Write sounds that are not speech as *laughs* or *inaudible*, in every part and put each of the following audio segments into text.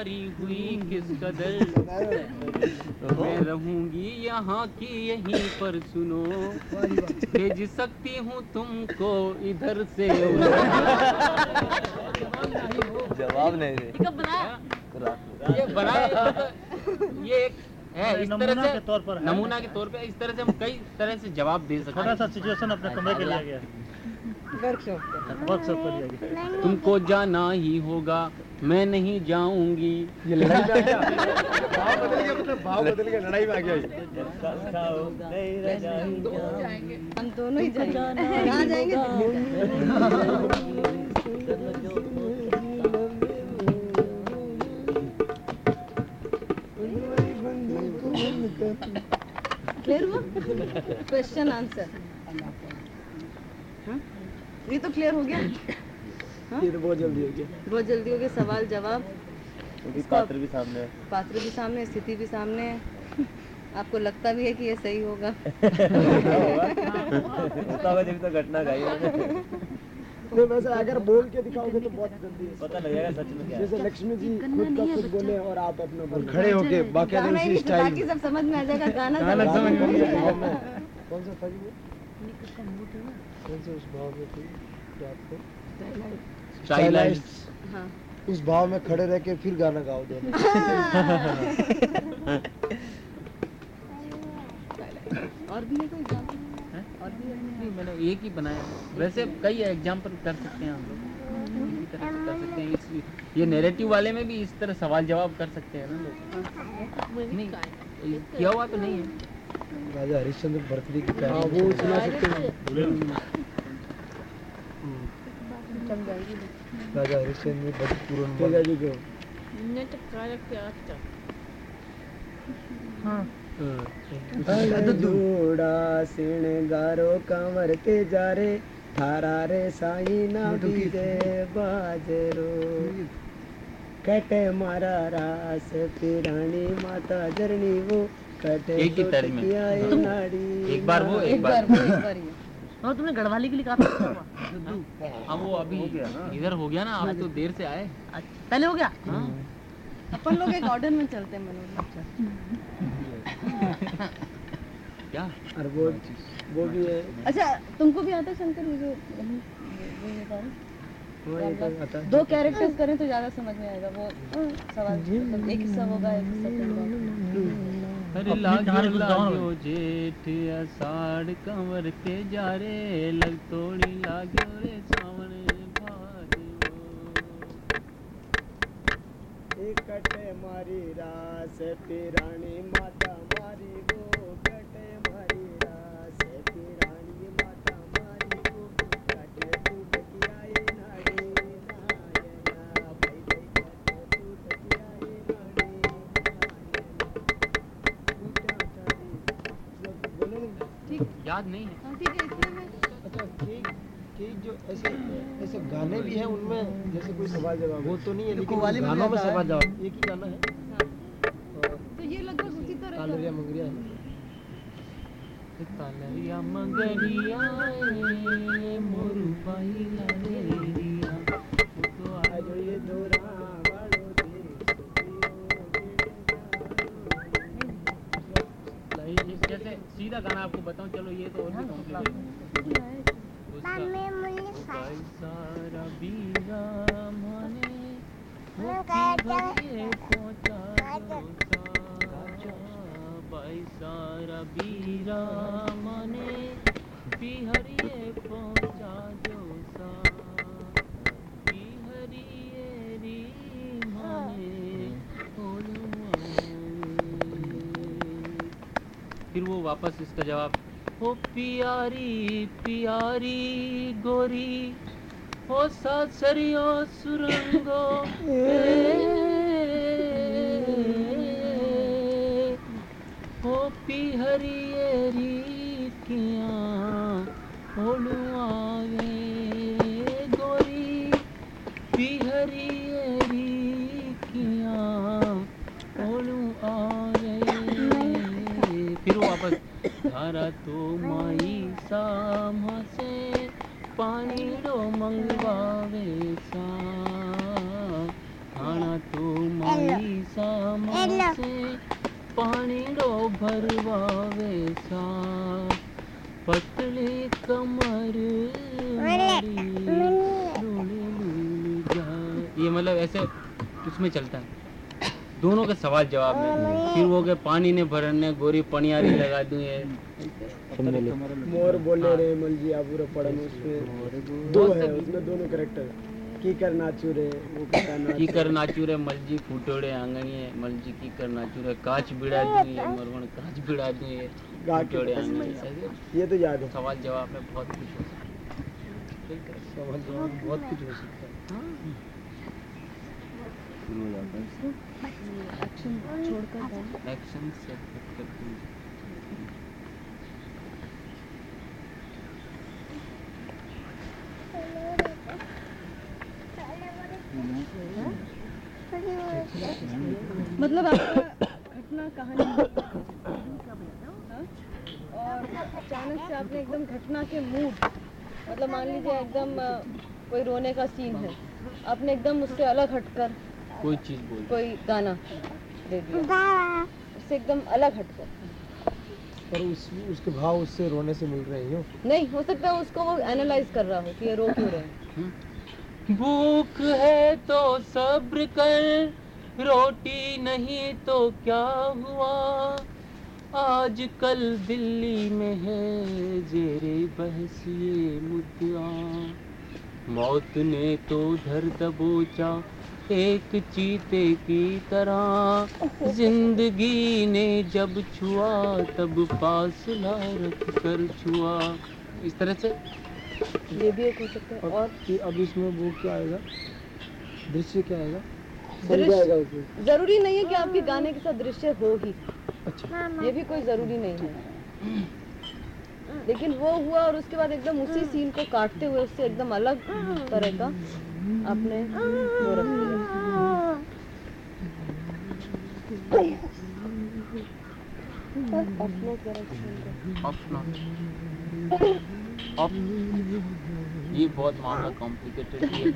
प्यारी हुई किस कदर? *laughs* मैं रहूँगी यहाँ की यहीं पर सुनो। भेज सकती हूँ तुमको इधर से। जवाब नहीं दे। ये बनाया तो ये एक है इस तरह नमूना से के तौर पर नमूना के तौर पे इस तरह से हम कई तरह से जवाब दे सकते छोटा सा हैं सिचुएशन अपने कमरे के लिया गया। वर्कशॉप गया तुमको जाना ही होगा मैं नहीं जाऊँगी। ये लड़ाई में भाव बदल गया मतलब भाव बदल गया लड़ाई में आ गया ये। हम दोनों ही जाएँगे। कहाँ जाएँगे? क्लियर हुआ? क्वेश्चन आंसर ये तो क्लियर हो गया? *laughs* हाँ? ये तो बहुत जल्दी हो गया। बहुत जल्दी हो गया सवाल जवाब। पात्र भी सामने है। पात्र भी सामने स्थिति भी सामने है। *laughs* आपको लगता भी है कि ये सही होगा। *laughs* तो घटना का है। नहीं वैसे अगर बोल के दिखाओगे तो बहुत जल्दी पता लगेगा सच में क्या जैसे लक्ष्मी जी खुद का खुद बोले और आप अपना बोल। खड़े होके बाकी गाना नहीं तो बाकी सब समझ में आ जाएगा गाना गाना समझ में आ जाएगा। कौन सा था वो कौन से उस भाव में थी? क्या आपको स्टाइलाइज्ड हाँ उस भाव में खड़े रह के फिर गाना गाओ दोनों। *laughs* और भी है कोई और भी है? नहीं मैंने एक ही बनाया। वैसे कई एग्ज़ाम्पल कर सकते हैं हम लोग। इसी तरह से कर सकते हैं। इस ये नैरेटिव वाले में भी इस तरह सवाल जवाब कर सकते हैं ना लोग। नहीं ये किया हुआ तो नहीं है। राजा हरिश्चंद्र बर्कली की हाँ वो सुना सकते हैं। राजा हरिश्चंद्र बर्कपूर्ण जी को। जोड़ा सिणगारो कंवर ते जा रे थारा रे साई ना बीजे बाजरो। कटे मारा रास पिरानी माता जरनी वो कटे एक ही तर्ज में। किया एक बार वो एक एक बार बार वो एक बार ये। और तुमने गढ़वाली के लिए था क्या हुआ? हाँ वो अभी इधर हो गया ना आप तो देर से आए। अच्छा, पहले हो गया? हाँ। अपन लोग एक ऑर्डर में चलते हैं मनोज। क्या? और वो वो भी है। अच्छा तुमको भी आता शंकर? आता है। दो कैरेक्टर्स करें तो ज़्यादा समझ में आएगा। वो सवाल। मतलब एक हिस्सा होगा एक हिस्सा अपनी लाग्यो लाग्यो जेठ अषाढ़ कंवर के जा रे लग तोड़ी लाग्यो रे सावन कटे मारी रास पिरानी माता मारी वो कटे मारी याद नहीं है। ठीक अच्छा जो ऐसे ऐसे गाने भी हैं उनमें जैसे कोई सवाल जवाब वो तो नहीं है लेकिन गानों में। सवाल जवाब। एक ही गाना है। तो ये लगभग उसी तरह का। कालरिया मंगरिया है। तालरिया मंगरिया मोरू तो जोरा सीधा गाना आपको बताऊँ चलो ये तो और भी सारा बीरा माने बिहरिए पहुँचा दो सा फिर वो वापस इसका जवाब, हो प्यारी प्यारी गोरी ओ सासरियो सुरंगो ओ हरी किया ओलुआवे धारा तो माई सामा से पानी रो मंगवावे सा तो माई सामा से पानी रो भरवावे सा पतली कमर ये मतलब ऐसे उसमें चलता है। दोनों के सवाल जवाब में। फिर वो के पानी ने भरने गोरी पनियारी लगा दूँ ये मोर बोले रे मलजी आबूरा पड़न उसमें। दो है उसमें दोनों करेक्टर कीकर नाचू रे वो की कर नाचू रे मलजी फूटोड़े आंगणिए मलजी की कर नाचू रे काच बिड़ा दूँ ये मरवण काच बिड़ा दूँ ये के फूटोड़े आंगणिए ये तो याद है। सवाल जवाब में बहुत कुछ हो सकता है। सवाल जवाब बहुत कुछ हो सकता है। एक्शन छोड़कर एक्शन से मतलब आपका घटना कहानी हाँ? और अचानक से आपने एकदम घटना के मूड मतलब मान लीजिए एकदम कोई रोने का सीन है आपने एकदम उससे अलग हटकर कोई चीज़ बोल कोई गाना दे दिया। उससे एकदम अलग हटकर पर उस उसके भाव उससे रोने से मिल रहे हो नहीं हो सकता है उसको वो एनालाइज कर रहा हो कि ये रो क्यों रहे भूख है तो सब्र कर रोटी नहीं तो क्या हुआ? आजकल दिल्ली में है जेरे बहस ये मुद्दा मौत ने तो धर दबोचा एक चीते की तरह। ज़िंदगी ने जब छुआ तब फासला रख कर छुआ। इस तरह से। ये भी एक हो सकता है। और कि- अब इसमें वो क्या आएगा? दृश्य क्या आएगा? ज़रूरी नहीं है कि आपके गाने के साथ दृश्य हो ही। अच्छा। ये भी कोई ज़रूरी नहीं है। लेकिन वो हुआ और उसके बाद एकदम उसी सीन को काटते हुए उससे एकदम अलग तरह का। आपने वो रख दिया अपने ऑफ़ नॉट ऑफ़ ये बहुत मामला कॉम्प्लिकेटेड है।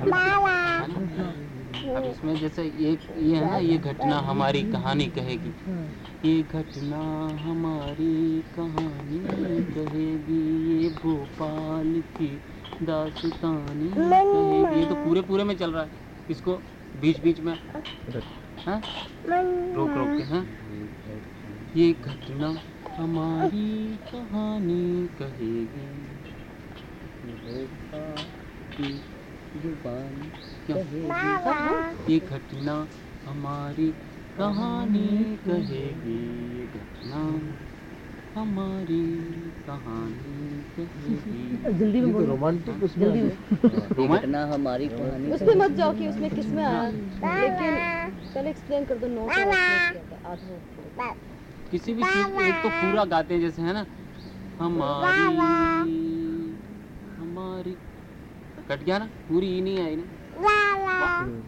अब इसमें जैसे ये ये है ना ये घटना हमारी कहानी कहेगी। ये घटना हमारी कहानी कहेगी ये भोपाल की दास्तानी। कहेगी ये तो पूरे पूरे में चल रहा है। इसको बीच बीच में हाँ? रोक रोक के हाँ? ये घटना हमारी कहानी कहेगी। ज़ुबान कहेगी ये घटना हमारी कहानी कहेगी। ये घटना हमारी कहानी *laughs* जल्दी में तो बोलो। रोमांटिक उसमें जल्दी में। हमारी *laughs* कहानी उसमें मत जाओ कि उसमें किसमें आया लेकिन पहले एक्सप्लेन कर दो नो को explain किया था, आधा किसी भी चीज़ एक तो पूरा गाते हैं जैसे है ना? हमारी हमारी कट गया ना? पूरी ई नहीं आई ना?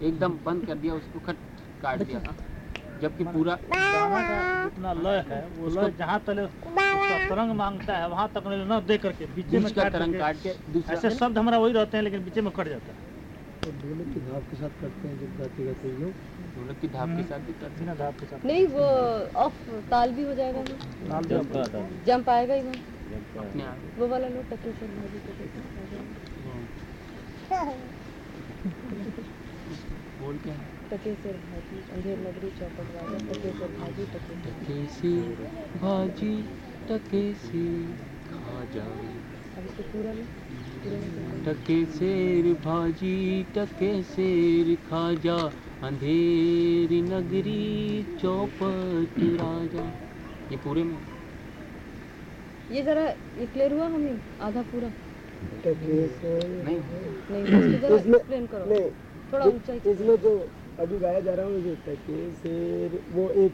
एकदम बंद कर दिया उसको कट काट दिया जबकि पूरा जितना लय है वो लय। जहाँ तक उसका तरंग माँगता है वहाँ तक न दे करके बीचे में काट तरंग काट के ऐसे शब्द हमारा वही रहते हैं लेकिन बीचे में कट जाता है। ढोलक की धाप के साथ करते हैं जब गाते गाते ये लोग? ढोलक की धाप के साथ भी करते बिना धाप के साथ। नहीं वो ऑफ़ ताल भी हो जाएगा ना। है जंप आएगा ही हैं वो वाला टके से भाजी बोल के टके से भाजी अंधेर नगरी चौपट वाला टके से भाजी टके से भाजी टके से खा जाए अब इसको पूरा लो। टके सेर भाजी टके सेर खा जा अंधेरी नगरी चौपट राजा। ये पूरे में? ये जरा ये क्लियर हुआ हमें आधा पूरा। नहीं। नहीं इसमें- एक्सप्लेन करो। नहीं थोड़ा ऊंचाई इसमें जो अभी गाया जा रहा है जो टके से वो एक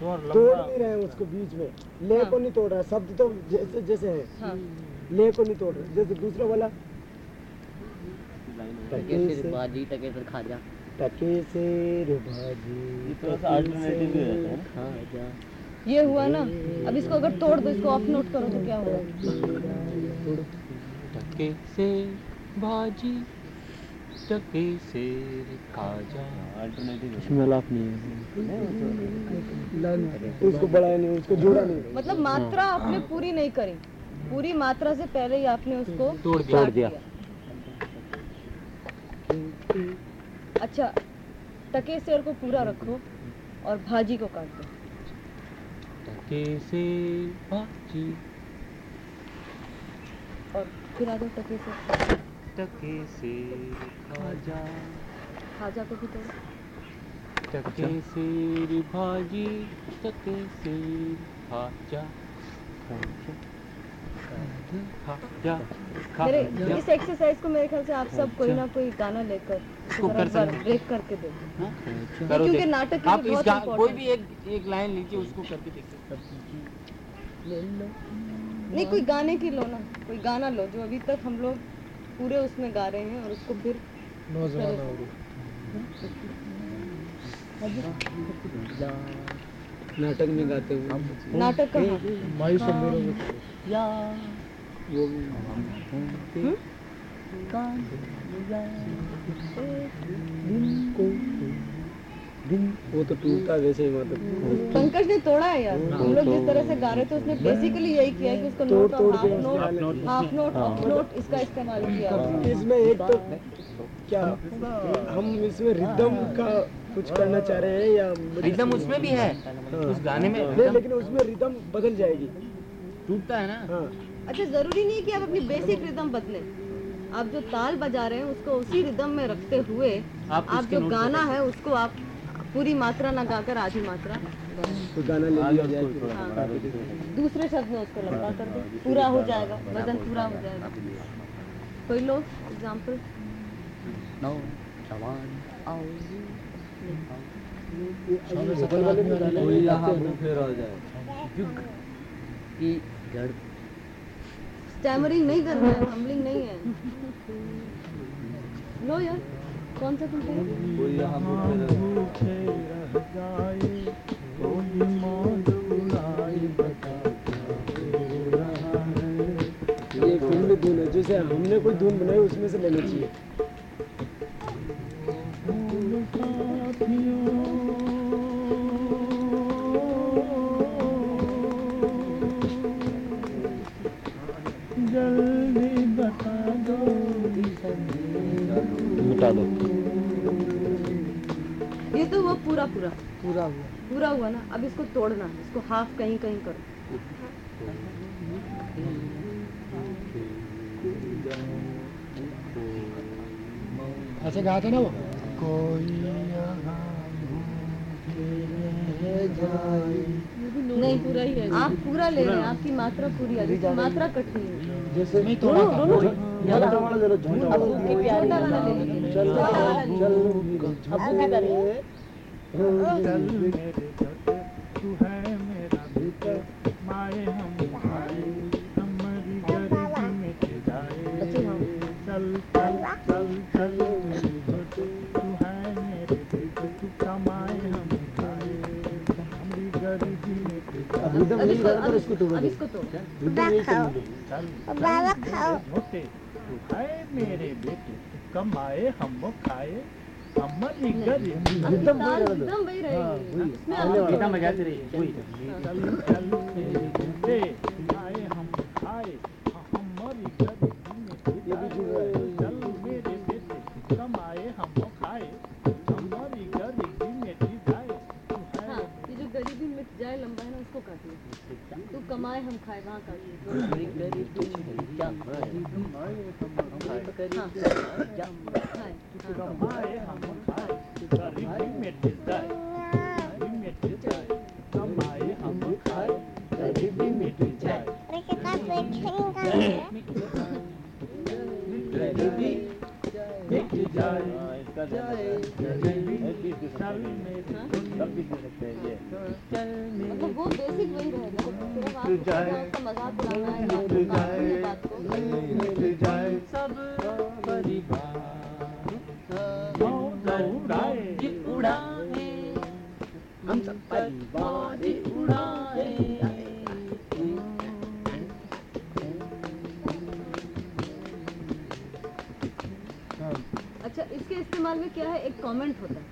तोड़ नहीं रहे हैं उसको बीच में। ले हाँ। को नहीं तोड़ रहा शब्द तो जैसे जैसे है। हाँ। ले को नहीं तोड़ रहा जैसे दूसरा वाला। टके से भाजी टके से खा जा। टके से रे भाजी थोड़ा सा alternative भी रहता है ना। खा जा। ये हुआ ना अब इसको अगर तोड़ दो इसको ऑफ़ नोट करो तो क्या होगा? टके से भाजी टके से खाजा। इसमें लाभ नहीं है उसको बढ़ाया नहीं उसको जोड़ा नहीं। मतलब मात्रा आपने पूरी नहीं करी। पूरी मात्रा से पहले ही आपने उसको तोड़ दिया। काट दिया। अच्छा टके सेर को पूरा रखो और भाजी को काट दो। टके से भाजी। और फिर आ जाओ टके से टके से खाजा। खाजा को भी तोड़ो टके से भाजी टके से खाजा। खाजा। मेरे इस एक्सरसाइज को मेरे ख्याल से आप सब कोई ना कोई गाना लेकर इसको कर सकते हैं। ब्रेक करके देखो हाँ? करो क्योंकि। नाटक के आप लिए इस बहुत कोई भी एक एक लाइन लीजिए उसको करके देखिए ले लो नहीं कोई गाने की लो ना कोई गाना लो जो अभी तक हम लोग पूरे उसमें गा रहे हैं और उसको फिर नाटक में गाते हुए। नाटक कहाँ माई सब मेरे वो वो तो टूटता वैसे ही मतलब पंकज ने तोड़ा है यार। हम लोग जिस तरह से गा रहे थे उसने बेसिकली यही किया है कि उसको नोट तोड़ और half note half note off note इसका इस्तेमाल किया। इसमें एक तो क्या हम इसमें रिदम का कुछ करना चाह रहे हैं या रिदम उसमें भी है। उस गाने में नहीं लेकिन उसमें रिदम बदल जाएगी। टूटता है ना? हाँ। अच्छा ज़रूरी नहीं है कि आप अपनी बेसिक रिदम बदलें। आप जो ताल बजा रहे हैं उसको उसी रिदम में रखते हुए आप आप जो गाना है उसको आप पूरी मात्रा ना गाकर आधी मात्रा। तो गाना ले लिया जाए हाँ, दूसरे शब्द में उसको लंबा कर दो। पूरा हो जाएगा वज़न पूरा हो जाएगा। कोई लो एग्ज़ाम्पल। स्टैमरिंग नहीं करना है हम्बलिंग नहीं है। लो यार। कौन सा तुम करो ये फिल्मी धुन है जैसे हमने कोई धुन बनाई उसमें से लेना चाहिए। पूरा हुआ। पूरा हुआ ना? अब इसको तोड़ना है इसको हाफ़ कहीं कहीं करो। ऐसे गाया था ना वो? कोई नहीं पूरा ही है। आप पूरा ले रहे हैं आपकी मात्रा पूरी है। जिसकी मात्रा कटनी है। जैसे नहीं तोड़ा था। झंडा वाला ले लो छोटा वाला ले लीजिए। चल छोटा ले चल। अब क्या करें तू है हाँ चल तू है मेरे तू तो तू है मेरे बेटे कमाए हम खाए रिदम ताल वही रहने दो एकदम वही रहेगी इसमें पहले आप बजाते रहिए वही काटिए तू कमाए हम खाए वहाँ काटिए कमेंट होता है।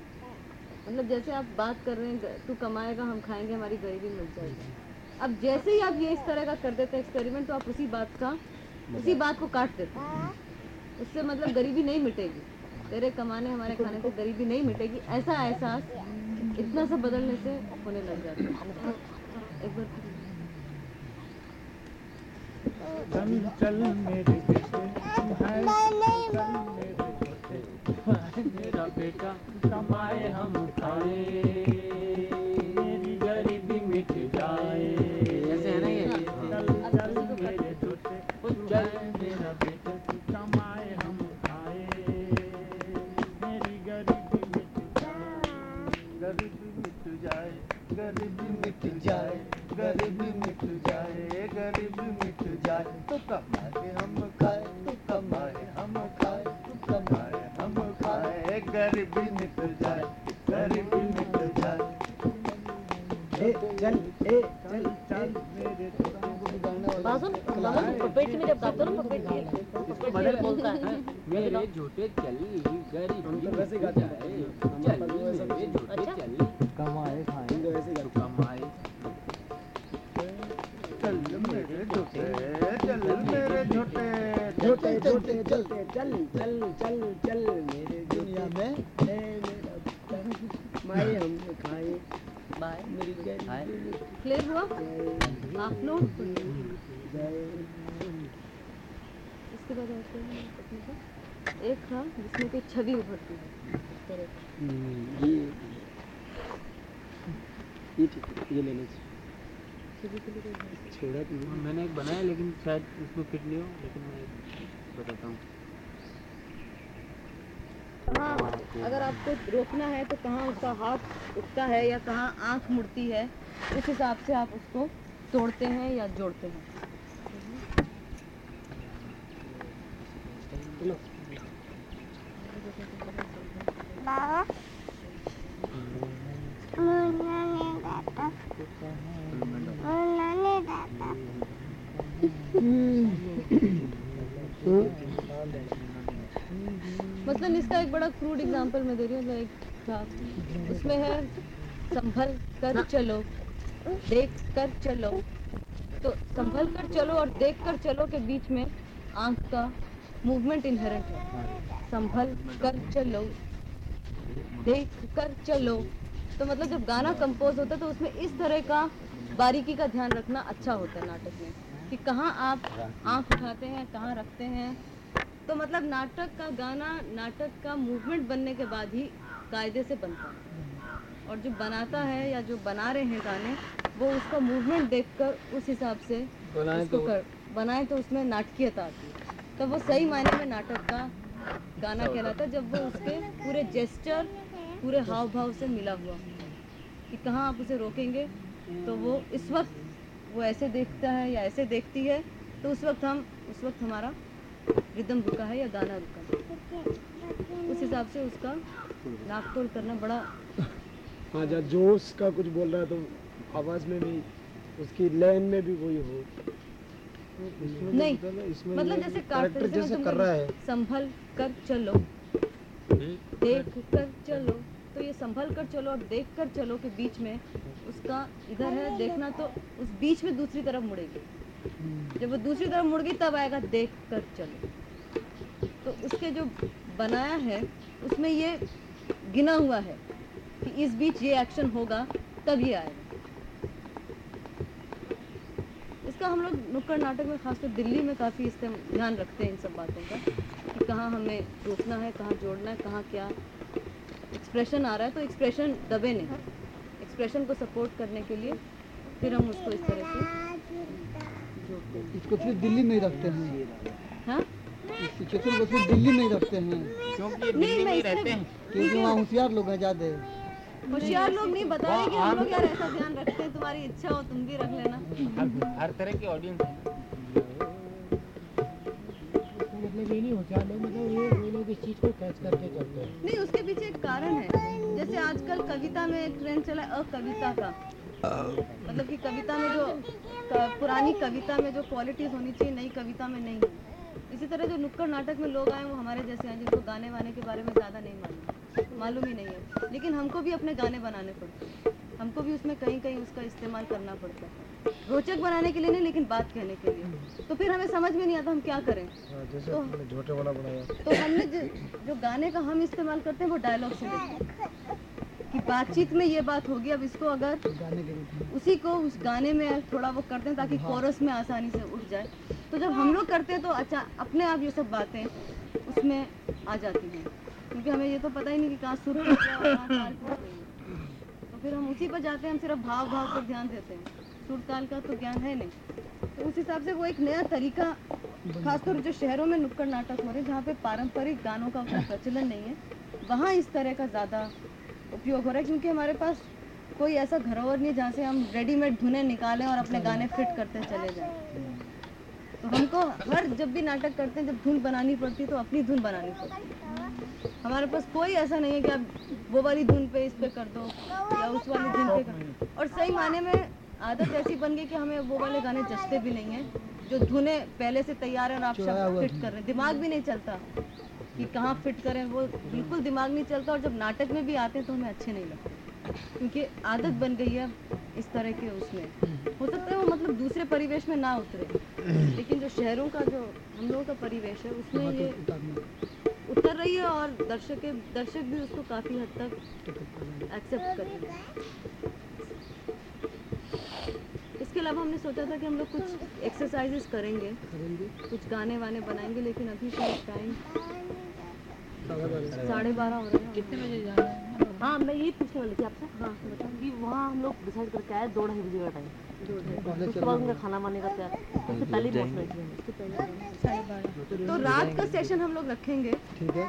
मतलब जैसे आप बात कर रहे हैं तू कमाएगा, हम खाएँगे, हमारी गरीबी मिट जाएगी। अब जैसे ही आप ये इस तरह का कर देते हैं एक्सपेरिमेंट तो आप उसी बात का, उसी बात को काट देते हैं। उससे मतलब गरीबी नहीं मिटेगी। तेरे कमाने, हमारे खाने से गरीबी नहीं मिटेगी। ऐसा एहसास इतना सा बदलने से होने लग जाता है। एक बार। चल मेरे चल मेरे बेटा कमाए हम खाए। मेरी गरीबी मिट जाए। ऐसे है ना ये? चल चल मेरे छोटे चल मेरा बेटा कमाए हम खाए। मेरी गरीबी मिट जाए। गरीबी मिट जाए गरीबी मिट जाए गरीबी मिट जाए गरीबी मिट जाए। तो कमाए खाए गरीबी मिट जाए गरीबी मिट जाए। ए चल ए चल चल। मेरे बासुन पपेट में जब गाते ना पपेट में पपेट में बोलता है मेरे झूठे चल गरीब हम तो वैसे गाते हैं। चल मेरे झूठे अच्छा। चल। कमाए खाए। तो वैसे गाते कमाए। चल मेरे छोटे चल मेरे छोटे छोटे छोटे चलते चल चल चल चल मेरे इसके बाद? एक था जिसमें कोई छवि उभरती है, ये ये छोड़ा मैंने एक बनाया, लेकिन शायद उसमें फिट नहीं हो, लेकिन मैं बताता हूँ हाँ अगर आपको रोकना है तो कहाँ उसका हाथ उठता है या कहाँ आँख मुड़ती है, उस हिसाब से आप उसको तोड़ते हैं या जोड़ते हैं मतलब इसका एक बड़ा एग्जांपल मैं दे रही हूँ एक था उसमें है संभल कर चलो देख कर चलो। तो संभल कर चलो और देख कर चलो के बीच में आँख का मूवमेंट इनहेरेंट है। संभल कर चलो देख कर चलो। तो मतलब जब गाना कंपोज होता है तो उसमें इस तरह का बारीकी का ध्यान रखना अच्छा होता है नाटक में। कि कहाँ आप आँख उठाते हैं कहाँ रखते हैं तो मतलब नाटक का गाना नाटक का मूवमेंट बनने के बाद ही कायदे से बनता है। और जो बनाता है या जो बना रहे हैं गाने वो उसका मूवमेंट देखकर उस हिसाब से बनाए उसको तो कर बनाए तो उसमें नाटकीयता आती है। तो वो सही मायने में नाटक का गाना कहलाता है जब वो उसके पूरे जेस्चर पूरे हाव भाव से मिला हुआ कि कहाँ आप उसे रोकेंगे? तो वो इस वक्त वो ऐसे देखता है या ऐसे देखती है तो उस वक्त हम उस वक्त हमारा रिदम रुका है या गाना रुका है? उस हिसाब से उसका नाक तोड़ करना बड़ा हाँ जहाँ जोश का कुछ बोल रहा है तो आवाज़ में भी उसकी लाइन में भी वही हो। नहीं इसमें मतलब जैसे काटते जैसे कर रहा है। संभल कर चलो। देख कर चलो। तो ये संभल कर चलो और देख कर चलो के बीच में उसका इधर है देखना तो उस बीच में दूसरी तरफ़ मुड़ेगी। जब वो दूसरी तरफ़ मुड़ गई, तब आएगा देख कर चलो। तो उसके जो बनाया है, उसमें ये गिना हुआ है कि इस बीच ये एक्शन होगा, तब ये आएगा। इसका हम लोग नुक्कड़ नाटक में, खासकर दिल्ली में काफ़ी इस ध्यान रखते हैं इन सब बातों का, कि कहाँ हमें रोकना है, कहाँ जोड़ना है, कहाँ क्या एक्सप्रेशन आ रहा है। तो एक्सप्रेशन दबे नहीं। एक्सप्रेशन को सपोर्ट करने के लिए फिर हम उसको इस तरह से इसको सिर्फ़ दिल्ली में ही रखते हैं। हाँ? इस चित्र को सिर्फ़ दिल्ली में ही रखते हैं। क्योंकि दिल्ली में ही रहते हैं। क्योंकि वहाँ होशियार लोग हैं ज़्यादा। होशियार लोग नहीं बता रहे कि हम लोग यार ऐसा ध्यान रखते हैं तुम्हारी इच्छा हो तुम भी रख लेना। हर, तरह की ऑडियंस है। मतलब ये नहीं होशियार लोग मतलब ये वो लोग इस चीज़ को कैच करके चलते हैं। नहीं उसके पीछे एक कारण है। जैसे आजकल कविता में एक ट्रेंड चला है अकविता का। मतलब कि कविता में जो पुरानी कविता में जो क्वालिटीज होनी चाहिए नई कविता में नहीं। है इसी तरह जो नुक्कड़ नाटक में लोग आए वो हमारे जैसे हैं जिनको गाने वाने के बारे में ज़्यादा नहीं मालूम। मालूम ही नहीं है। लेकिन हमको भी अपने गाने बनाने पड़ते हैं। हमको भी उसमें कहीं कहीं उसका इस्तेमाल करना पड़ता है। रोचक बनाने के लिए नहीं लेकिन बात कहने के लिए। तो फिर हमें समझ में नहीं आता हम क्या करें? तो वाला बनाया। तो हमने जो, जो गाने का हम इस्तेमाल करते हैं वो डायलॉग से बातचीत में ये बात होगी अब इसको अगर उसी को उस गाने में थोड़ा वो करते हैं ताकि कोरस में आसानी से उठ जाए। तो जब हम लोग करते हैं तो अच्छा अपने आप ये सब बातें उसमें आ जाती हैं। क्योंकि हमें ये तो पता ही नहीं कि कहाँ सुर है, है। तो फिर हम उसी पर जाते हैं हम सिर्फ़ भाव भाव पर ध्यान देते हैं। सुर ताल का तो ज्ञान है नहीं। तो उस हिसाब से वो एक नया तरीका खासतौर जो शहरों में नुक्कड़ नाटक हो रहे हैं जहाँ पे पारंपरिक गानों का उतना प्रचलन नहीं है वहाँ इस तरह का ज़्यादा उपयोग हो रहा है क्योंकि हमारे पास कोई ऐसा घरोवर नहीं है जहाँ से हम रेडीमेड धुनें निकालें और अपने गाने फिट करते चले जाएँ। तो हमको हर जब भी नाटक करते हैं जब धुन बनानी पड़ती है तो अपनी धुन बनानी पड़ती है। हमारे पास कोई ऐसा नहीं है कि आप वो वाली धुन पे इस पे कर दो या उस वाली धुन पे कर दो। और सही माने में आदत ऐसी बन गई कि हमें वो वाले गाने जचते भी नहीं हैं जो धुने पहले से तैयार हैं और आप हुआ फिट कर रहे हैं। दिमाग भी नहीं चलता। कि कहाँ फिट करें वो बिल्कुल दिमाग नहीं चलता और जब नाटक में भी आते हैं तो हमें अच्छे नहीं लगते। क्योंकि आदत बन गई है इस तरह के उसमें। हो सकता है वो मतलब दूसरे परिवेश में ना उतरे लेकिन जो शहरों का जो हम लोगों का परिवेश है उसमें ये उतर रही है और दर्शक दर्शक भी उसको काफ़ी हद तक एक्सेप्ट कर रहे हैं। इसके अलावा हमने सोचा था कि हम लोग कुछ एक्सरसाइजेस करेंगे। कुछ गाने वाने बनाएँगे लेकिन अभी तो टाइम साढ़े बारह हो रहे हैं। कितने बजे जाना है? हाँ मैं यही पूछने वाली थी आपसे। हाँ। कि वहाँ हम लोग डिसाइड करके आए दो ढाई बजे का टाइम उसके बाद उनका खाना वाने का तैयार। उससे पहले पहुँचना चाहिए हमें। उससे पहले साढ़े बारह। तो रात का सेशन हम लोग रखेंगे। ठीक है।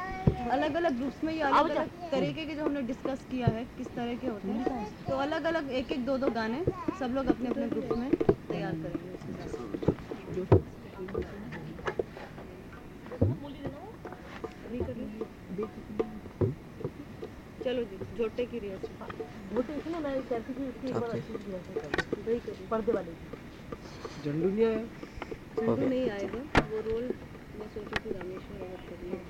अलग अलग ग्रुप्स में ये अलग अलग तरीके के जो हमने डिस्कस किया है किस तरह के होते हैं तो अलग अलग एक एक दो दो गाने सब लोग अपने अपने ग्रुप में तैयार करेंगे उसके हिसाब से। अभी करिए। जोटे की तो इसलिए मैं कहती थी कि इसकी एक बार अच्छी सी rehearsal कर वही पर्दे वाले की। झंडू नहीं आया? झंडू नहीं आएगा वो रोल मैं सोची थी रामेश्वर अगर करिए